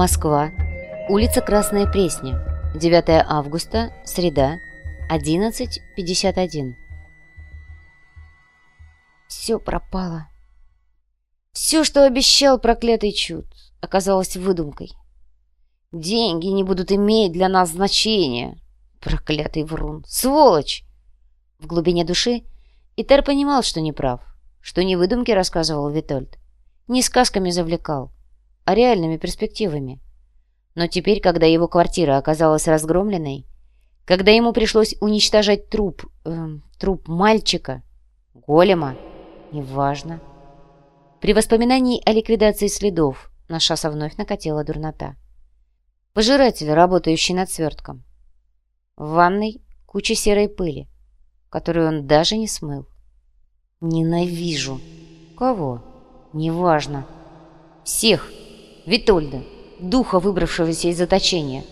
Москва. Улица Красная Пресня. 9 августа. Среда. 11.51. Все пропало. Все, что обещал проклятый чуд, оказалось выдумкой. Деньги не будут иметь для нас значения. Проклятый врун. Сволочь! В глубине души Итер понимал, что не прав, что не выдумки рассказывал Витольд, не сказками завлекал, а реальными перспективами. Но теперь, когда его квартира оказалась разгромленной, когда ему пришлось уничтожать труп, э, труп мальчика, голема, неважно. При воспоминании о ликвидации следов на шасса вновь накатила дурнота. Пожиратель, работающий над свертком. В ванной куча серой пыли, которую он даже не смыл. Ненавижу. Кого? Неважно. Всех. Витольда, духа, выбравшегося из заточения.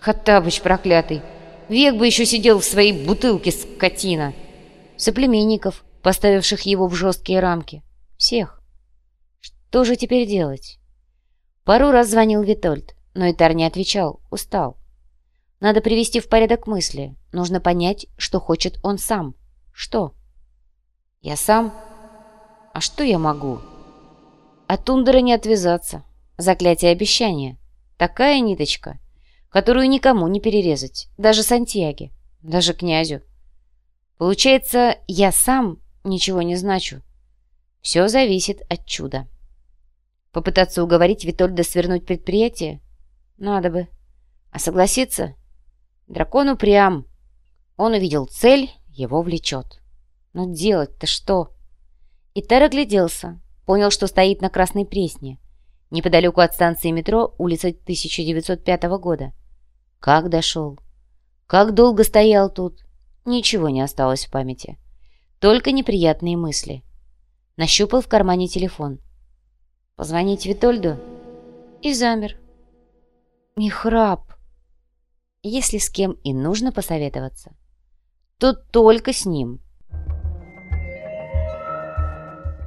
Хаттабыч проклятый. Век бы еще сидел в своей бутылке, скотина. Соплеменников, поставивших его в жесткие рамки. Всех. Что же теперь делать? Пару раз звонил Витольд, но Итар не отвечал, устал. Надо привести в порядок мысли. Нужно понять, что хочет он сам. Что? Я сам? А что я могу? От Тундера не отвязаться. Заклятие обещания. Такая ниточка, которую никому не перерезать. Даже Сантьяге. Даже князю. Получается, я сам ничего не значу. Все зависит от чуда. Попытаться уговорить Витольда свернуть предприятие? Надо бы. А согласиться? Дракон упрям. Он увидел цель, его влечет. Но делать-то что? И Тер огляделся, понял, что стоит на Красной Пресне, неподалеку от станции метро, улица 1905 года. Как дошел? Как долго стоял тут? Ничего не осталось в памяти. Только неприятные мысли. Нащупал в кармане телефон. Позвонить Витольду? И замер. Михраб. Если с кем и нужно посоветоваться, то только с ним.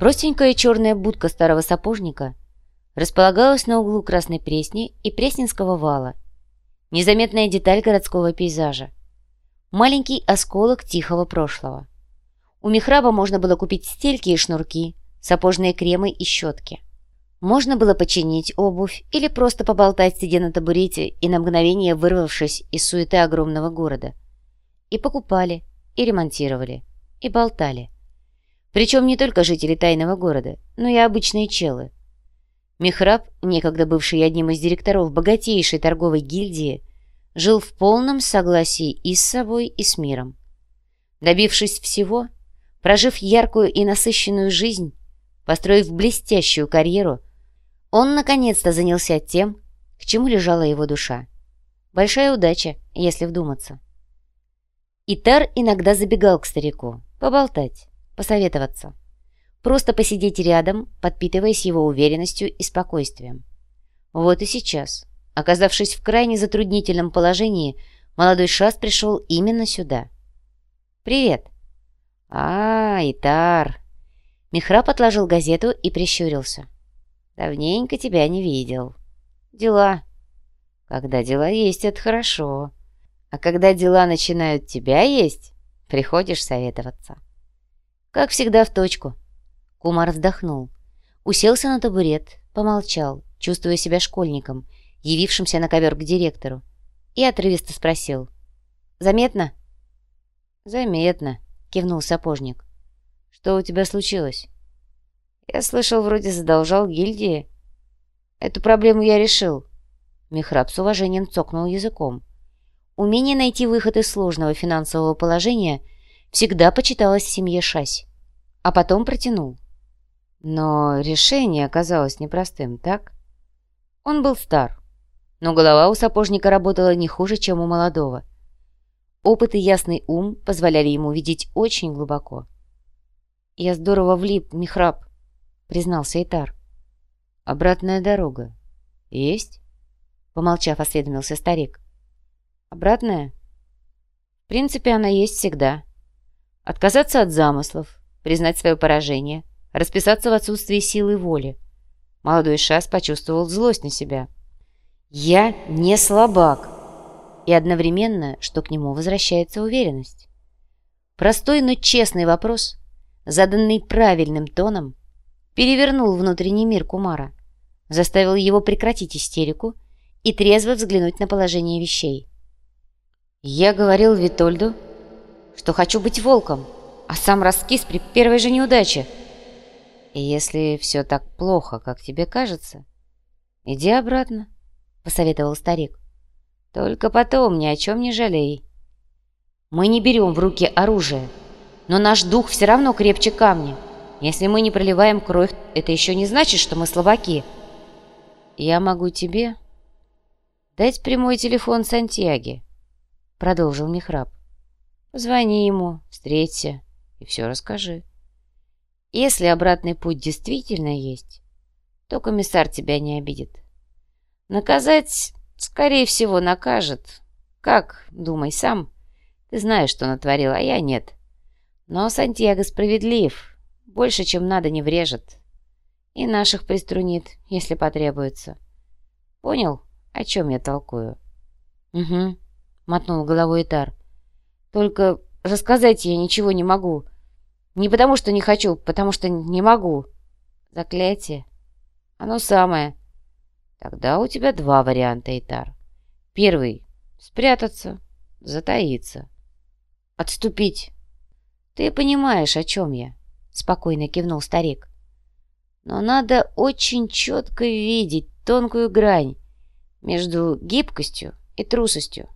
Простенькая черная будка старого сапожника располагалась на углу Красной Пресни и Пресненского вала. Незаметная деталь городского пейзажа. Маленький осколок тихого прошлого. У Михраба можно было купить стельки и шнурки, сапожные кремы и щетки. Можно было починить обувь или просто поболтать, сидя на табурете и на мгновение вырвавшись из суеты огромного города. И покупали, и ремонтировали, и болтали. Причем не только жители тайного города, но и обычные челы. Михраб, некогда бывший одним из директоров богатейшей торговой гильдии, жил в полном согласии и с собой, и с миром. Добившись всего, прожив яркую и насыщенную жизнь, построив блестящую карьеру, он наконец-то занялся тем, к чему лежала его душа. Большая удача, если вдуматься. Итар иногда забегал к старику, поболтать посоветоваться. Просто посидеть рядом, подпитываясь его уверенностью и спокойствием. Вот и сейчас, оказавшись в крайне затруднительном положении, молодой Шас пришел именно сюда. «Привет!» «А, Итар!» Михраб отложил газету и прищурился. «Давненько тебя не видел. Дела. Когда дела есть, это хорошо. А когда дела начинают тебя есть, приходишь советоваться». Как всегда в точку. Кумар вздохнул. Уселся на табурет, помолчал, чувствуя себя школьником, явившимся на ковер к директору, и отрывисто спросил. «Заметно?» «Заметно», — кивнул сапожник. «Что у тебя случилось?» «Я слышал, вроде задолжал гильдии». «Эту проблему я решил». Михраб с уважением цокнул языком. Умение найти выход из сложного финансового положения — всегда почиталась в семье Шась. А потом протянул. Но решение оказалось непростым, так? Он был стар, но голова у сапожника работала не хуже, чем у молодого. Опыт и ясный ум позволяли ему видеть очень глубоко. «Я здорово влип, Михраб», — признался Итар. «Обратная дорога. Есть?» Помолчав, осведомился старик. «Обратная?» «В принципе, она есть всегда», Отказаться от замыслов, признать свое поражение, расписаться в отсутствии силы воли. Молодой Шас почувствовал злость на себя. «Я не слабак!» И одновременно, что к нему возвращается уверенность. Простой, но честный вопрос, заданный правильным тоном, перевернул внутренний мир Кумара, заставил его прекратить истерику и трезво взглянуть на положение вещей. «Я говорил Витольду, что хочу быть волком, а сам раскис при первой же неудаче. И если все так плохо, как тебе кажется, иди обратно», — посоветовал старик. «Только потом ни о чем не жалей. Мы не берем в руки оружие, но наш дух все равно крепче камня. Если мы не проливаем кровь, это еще не значит, что мы слабаки. Я могу тебе дать прямой телефон Сантьяги», — продолжил Михраб. «Позвони ему, встреться и все расскажи. Если обратный путь действительно есть, то комиссар тебя не обидит. Наказать, скорее всего, накажет. Как, думай сам. Ты знаешь, что натворил, а я нет. Но Сантьяго справедлив. Больше, чем надо, не врежет. И наших приструнит, если потребуется. Понял, о чем я толкую? Угу, мотнул головой Итар. Только рассказать я ничего не могу. Не потому, что не хочу, потому что не могу. Заклятие. Оно самое. Тогда у тебя два варианта, Итар. Первый — спрятаться, затаиться. Отступить. Ты понимаешь, о чем я, — спокойно кивнул старик. Но надо очень четко видеть тонкую грань между гибкостью и трусостью.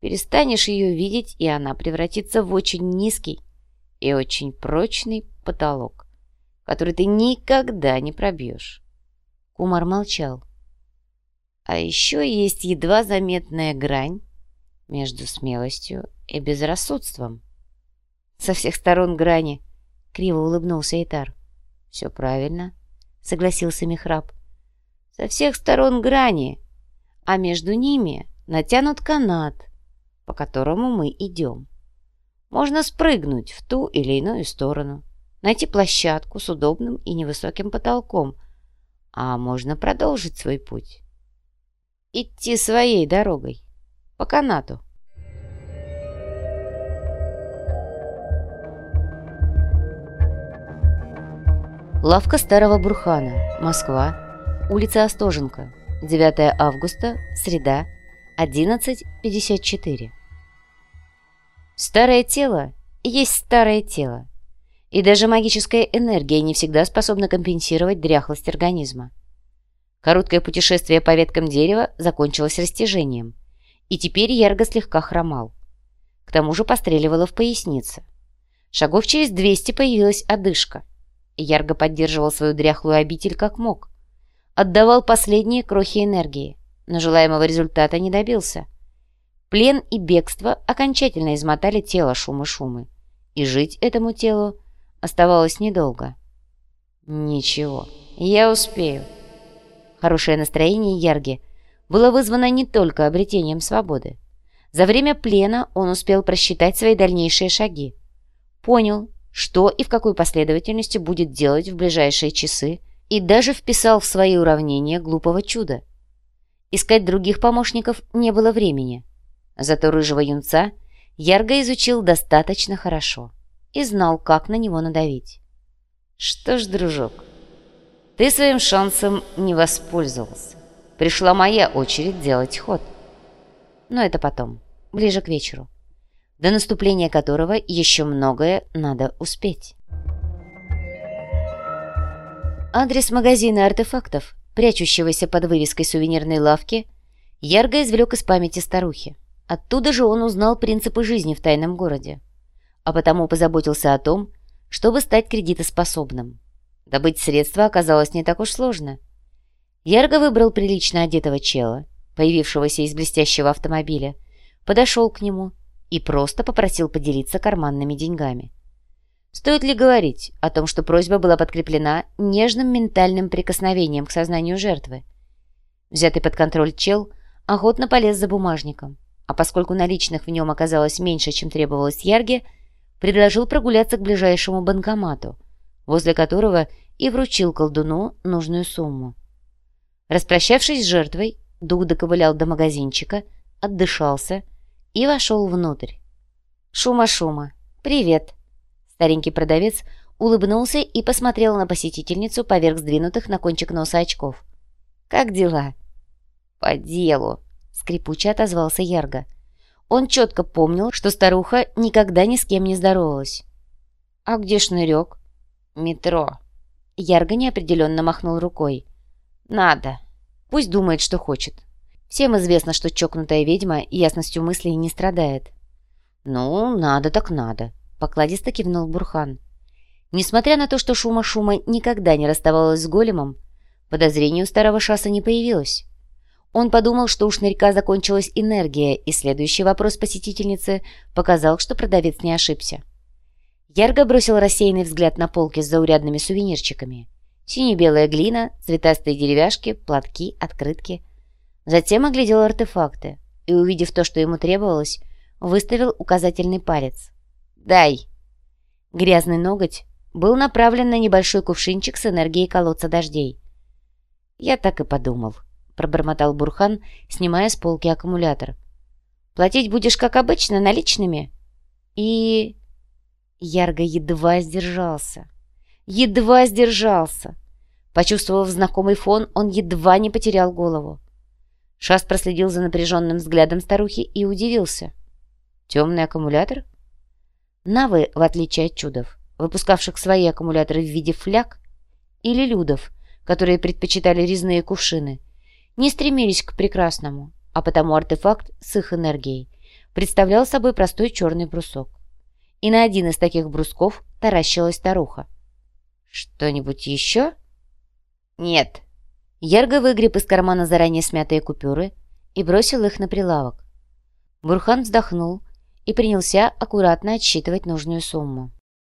Перестанешь ее видеть, и она превратится в очень низкий и очень прочный потолок, который ты никогда не пробьешь. Кумар молчал. А еще есть едва заметная грань между смелостью и безрассудством. Со всех сторон грани, — криво улыбнулся Итар. Все правильно, — согласился Михраб. Со всех сторон грани, а между ними натянут канат, по которому мы идем. Можно спрыгнуть в ту или иную сторону, найти площадку с удобным и невысоким потолком, а можно продолжить свой путь идти своей дорогой, по канату. Лавка Старого Бурхана, Москва, улица Остоженко, 9 августа, среда, 11.54. Старое тело есть старое тело, и даже магическая энергия не всегда способна компенсировать дряхлость организма. Короткое путешествие по веткам дерева закончилось растяжением, и теперь Ярго слегка хромал. К тому же постреливало в пояснице. Шагов через двести появилась одышка. Ярго поддерживал свою дряхлую обитель как мог. Отдавал последние крохи энергии, но желаемого результата не добился. Плен и бегство окончательно измотали тело шумы-шумы, и жить этому телу оставалось недолго. «Ничего, я успею», Хорошее настроение Ярги было вызвано не только обретением свободы. За время плена он успел просчитать свои дальнейшие шаги. Понял, что и в какой последовательности будет делать в ближайшие часы, и даже вписал в свои уравнения глупого чуда. Искать других помощников не было времени. Зато рыжего юнца Ярго изучил достаточно хорошо и знал, как на него надавить. «Что ж, дружок, ты своим шансом не воспользовался. Пришла моя очередь делать ход. Но это потом, ближе к вечеру, до наступления которого еще многое надо успеть. Адрес магазина артефактов, прячущегося под вывеской сувенирной лавки, ярко извлек из памяти старухи. Оттуда же он узнал принципы жизни в тайном городе, а потому позаботился о том, чтобы стать кредитоспособным. Добыть средства оказалось не так уж сложно. Ярго выбрал прилично одетого чела, появившегося из блестящего автомобиля, подошел к нему и просто попросил поделиться карманными деньгами. Стоит ли говорить о том, что просьба была подкреплена нежным ментальным прикосновением к сознанию жертвы? Взятый под контроль чел охотно полез за бумажником, а поскольку наличных в нем оказалось меньше, чем требовалось Ярге, предложил прогуляться к ближайшему банкомату, возле которого и вручил колдуну нужную сумму. Распрощавшись с жертвой, Дух доковылял до магазинчика, отдышался и вошел внутрь. «Шума-шума! Привет!» Старенький продавец улыбнулся и посмотрел на посетительницу поверх сдвинутых на кончик носа очков. «Как дела?» «По делу!» — скрипуче отозвался Ярго. Он четко помнил, что старуха никогда ни с кем не здоровалась. «А где шнырек?» «Метро». Ярго неопределенно махнул рукой. «Надо. Пусть думает, что хочет. Всем известно, что чокнутая ведьма ясностью мыслей не страдает». «Ну, надо так надо», — покладисто кивнул Бурхан. Несмотря на то, что шума-шума никогда не расставалась с големом, подозрений у старого шаса не появилось. Он подумал, что у шнырька закончилась энергия, и следующий вопрос посетительницы показал, что продавец не ошибся. Ярго бросил рассеянный взгляд на полки с заурядными сувенирчиками. Сине-белая глина, цветастые деревяшки, платки, открытки. Затем оглядел артефакты и, увидев то, что ему требовалось, выставил указательный палец. «Дай!» Грязный ноготь был направлен на небольшой кувшинчик с энергией колодца дождей. «Я так и подумал», — пробормотал Бурхан, снимая с полки аккумулятор. «Платить будешь, как обычно, наличными?» «И...» Ярго едва сдержался. Едва сдержался. Почувствовав знакомый фон, он едва не потерял голову. Шаст проследил за напряженным взглядом старухи и удивился. «Темный аккумулятор?» Навы, в отличие от чудов, выпускавших свои аккумуляторы в виде фляг, или людов, которые предпочитали резные кувшины, не стремились к прекрасному, а потому артефакт с их энергией представлял собой простой черный брусок и на один из таких брусков таращилась старуха. «Что-нибудь еще?» «Нет». Ярго выгреб из кармана заранее смятые купюры и бросил их на прилавок. Бурхан вздохнул и принялся аккуратно отсчитывать нужную сумму.